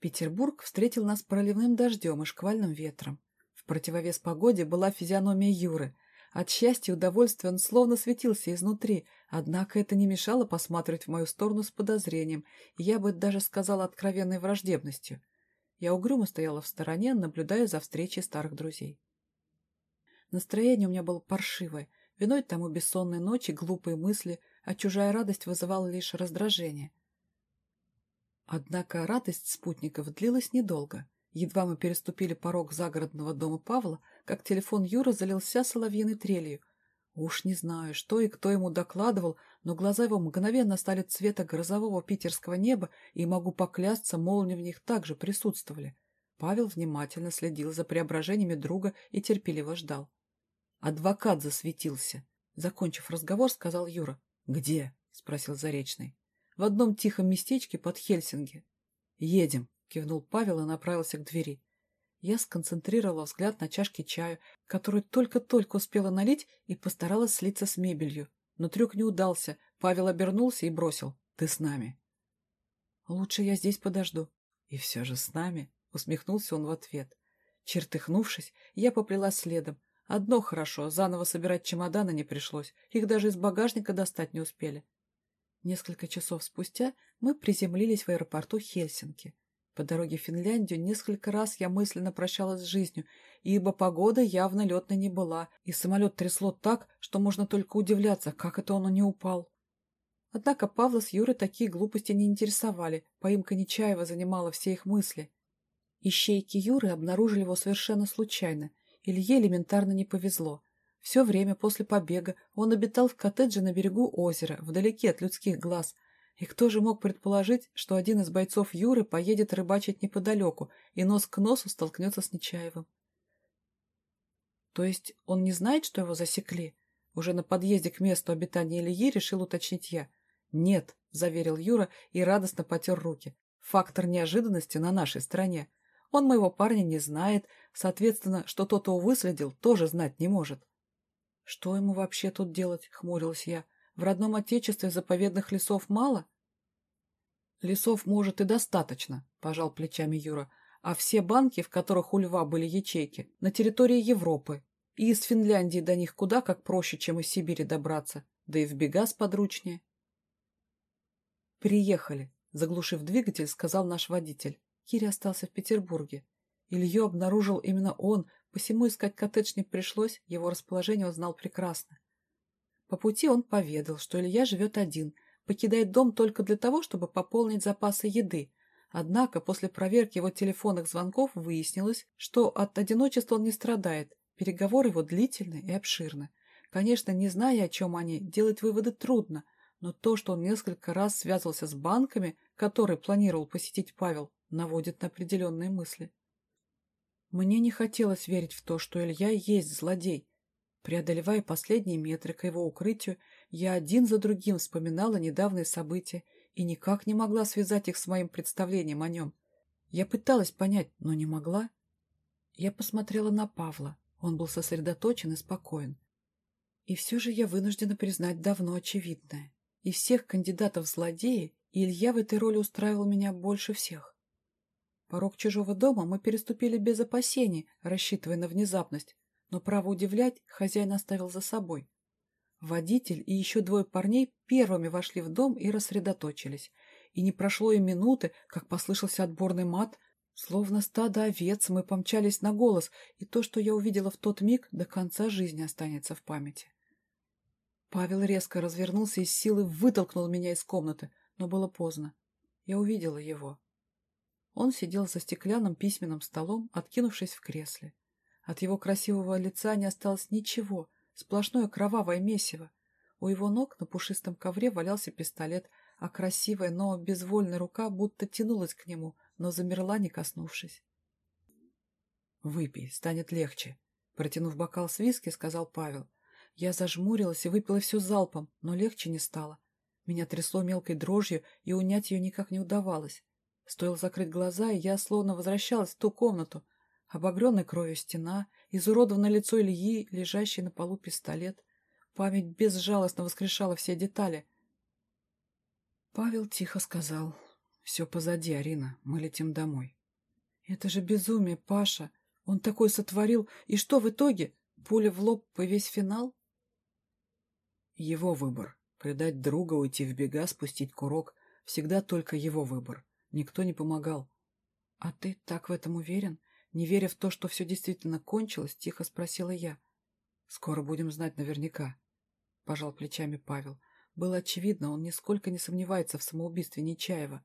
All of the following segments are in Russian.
Петербург встретил нас проливным дождем и шквальным ветром. В противовес погоде была физиономия Юры. От счастья и удовольствия он словно светился изнутри, однако это не мешало посматривать в мою сторону с подозрением, и я бы даже сказала откровенной враждебностью. Я угрюмо стояла в стороне, наблюдая за встречей старых друзей. Настроение у меня было паршивое, виной тому бессонные ночи, глупые мысли, а чужая радость вызывала лишь раздражение. Однако радость спутников длилась недолго. Едва мы переступили порог загородного дома Павла, как телефон Юры залился соловьиной трелью. Уж не знаю, что и кто ему докладывал, но глаза его мгновенно стали цвета грозового питерского неба, и могу поклясться, молнии в них также присутствовали. Павел внимательно следил за преображениями друга и терпеливо ждал. Адвокат засветился. Закончив разговор, сказал Юра. «Где?» — спросил Заречный в одном тихом местечке под Хельсинги. «Едем», — кивнул Павел и направился к двери. Я сконцентрировала взгляд на чашке чаю, которую только-только успела налить, и постаралась слиться с мебелью. Но трюк не удался. Павел обернулся и бросил. «Ты с нами». «Лучше я здесь подожду». «И все же с нами», — усмехнулся он в ответ. Чертыхнувшись, я поплела следом. Одно хорошо, заново собирать чемоданы не пришлось. Их даже из багажника достать не успели. Несколько часов спустя мы приземлились в аэропорту Хельсинки. По дороге в Финляндию несколько раз я мысленно прощалась с жизнью, ибо погода явно летной не была, и самолет трясло так, что можно только удивляться, как это он не упал. Однако Павла с Юрой такие глупости не интересовали, поимка Нечаева занимала все их мысли. Ищейки Юры обнаружили его совершенно случайно, Илье элементарно не повезло. Все время после побега он обитал в коттедже на берегу озера, вдалеке от людских глаз. И кто же мог предположить, что один из бойцов Юры поедет рыбачить неподалеку и нос к носу столкнется с Нечаевым? То есть он не знает, что его засекли? Уже на подъезде к месту обитания Ильи решил уточнить я. «Нет», — заверил Юра и радостно потер руки. «Фактор неожиданности на нашей стороне. Он моего парня не знает, соответственно, что тот его выследил, тоже знать не может». «Что ему вообще тут делать?» — хмурилась я. «В родном отечестве заповедных лесов мало?» «Лесов, может, и достаточно», — пожал плечами Юра. «А все банки, в которых у льва были ячейки, на территории Европы. И из Финляндии до них куда как проще, чем из Сибири добраться. Да и в бега сподручнее». «Приехали», — заглушив двигатель, сказал наш водитель. Кири остался в Петербурге. Илью обнаружил именно он, Посему искать коттедж не пришлось, его расположение он знал прекрасно. По пути он поведал, что Илья живет один, покидает дом только для того, чтобы пополнить запасы еды. Однако после проверки его телефонных звонков выяснилось, что от одиночества он не страдает, переговоры его длительны и обширны. Конечно, не зная, о чем они, делать выводы трудно, но то, что он несколько раз связывался с банками, которые планировал посетить Павел, наводит на определенные мысли. Мне не хотелось верить в то, что Илья есть злодей. Преодолевая последние метры к его укрытию, я один за другим вспоминала недавние события и никак не могла связать их с моим представлением о нем. Я пыталась понять, но не могла. Я посмотрела на Павла. Он был сосредоточен и спокоен. И все же я вынуждена признать давно очевидное. Из всех кандидатов в злодеи Илья в этой роли устраивал меня больше всех. Порог чужого дома мы переступили без опасений, рассчитывая на внезапность, но право удивлять хозяин оставил за собой. Водитель и еще двое парней первыми вошли в дом и рассредоточились. И не прошло и минуты, как послышался отборный мат. Словно стадо овец мы помчались на голос, и то, что я увидела в тот миг, до конца жизни останется в памяти. Павел резко развернулся и с силы вытолкнул меня из комнаты, но было поздно. Я увидела его. Он сидел за стеклянным письменным столом, откинувшись в кресле. От его красивого лица не осталось ничего, сплошное кровавое месиво. У его ног на пушистом ковре валялся пистолет, а красивая, но безвольная рука будто тянулась к нему, но замерла, не коснувшись. «Выпей, станет легче», — протянув бокал с виски, сказал Павел. Я зажмурилась и выпила все залпом, но легче не стало. Меня трясло мелкой дрожью, и унять ее никак не удавалось. Стоило закрыть глаза, и я словно возвращалась в ту комнату. Обогренная кровью стена, изуродованное лицо Ильи, лежащий на полу пистолет. Память безжалостно воскрешала все детали. Павел тихо сказал. Все позади, Арина. Мы летим домой. Это же безумие, Паша. Он такой сотворил. И что в итоге? Пуля в лоб по весь финал? Его выбор. Предать друга, уйти в бега, спустить курок. Всегда только его выбор. Никто не помогал. А ты так в этом уверен? Не веря в то, что все действительно кончилось, тихо спросила я. Скоро будем знать наверняка. Пожал плечами Павел. Было очевидно, он нисколько не сомневается в самоубийстве Нечаева.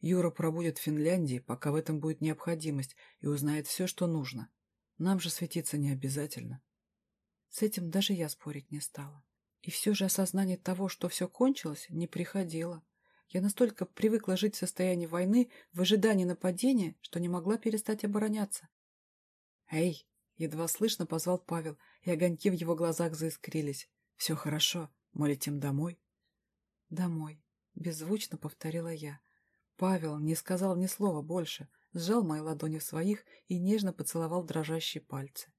Юра пробудет в Финляндии, пока в этом будет необходимость, и узнает все, что нужно. Нам же светиться не обязательно. С этим даже я спорить не стала. И все же осознание того, что все кончилось, не приходило. Я настолько привыкла жить в состоянии войны, в ожидании нападения, что не могла перестать обороняться. «Эй!» — едва слышно позвал Павел, и огоньки в его глазах заискрились. «Все хорошо. Мы летим домой?» «Домой», — беззвучно повторила я. Павел не сказал ни слова больше, сжал мои ладони в своих и нежно поцеловал дрожащие пальцы.